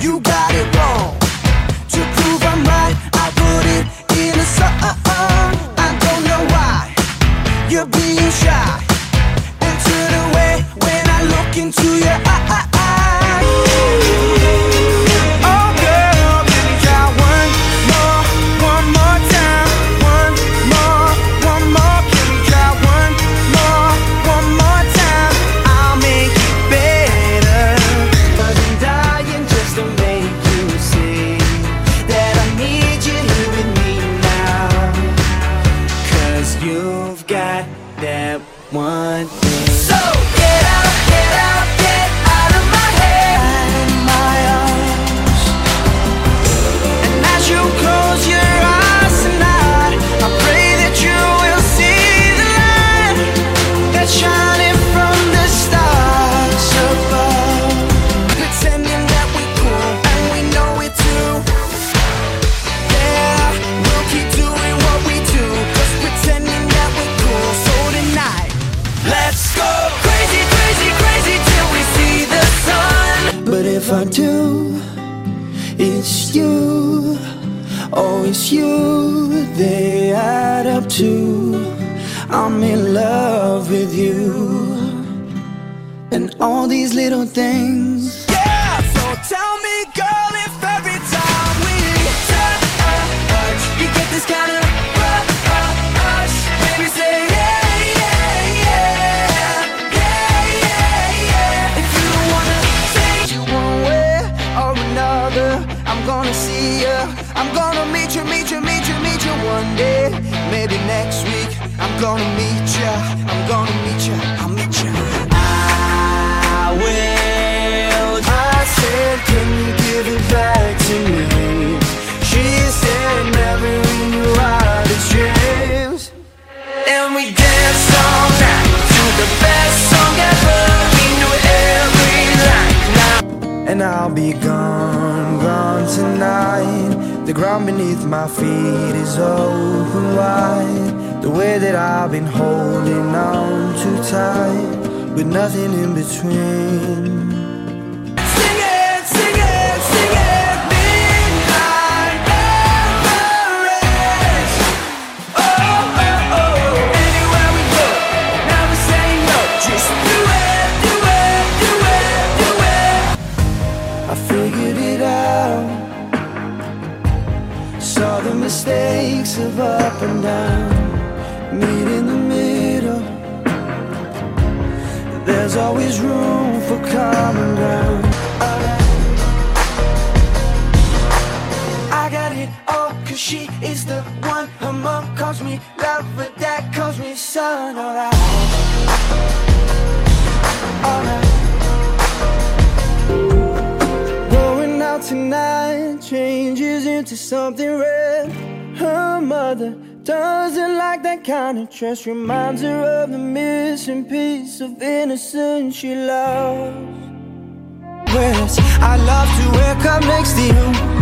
you got it wrong. To prove I'm right, I put it in a song. I don't know why you're being shy and when I look into your eyes. That if I do, it's you. Oh, it's you they add up to. I'm in love with you. And all these little things. I'm gonna meet ya. I'm gonna meet ya. I'll meet ya. I will. I said, can you give it back to me? She said, never in your wildest dreams. And we danced all night to the best song ever. We knew every line. Now and I'll be gone, gone tonight. The ground beneath my feet is open wide. The I've been holding on too tight, with nothing in between. Sing it, sing it, sing it, midnight oh, oh, oh. memories. Cause she is the one. Her mom calls me love, but dad calls me son. Alright. Alright. Going out tonight changes into something red. Her mother doesn't like that kind of dress, reminds her of the missing piece of innocence she. Whereas I love to wake up next to you.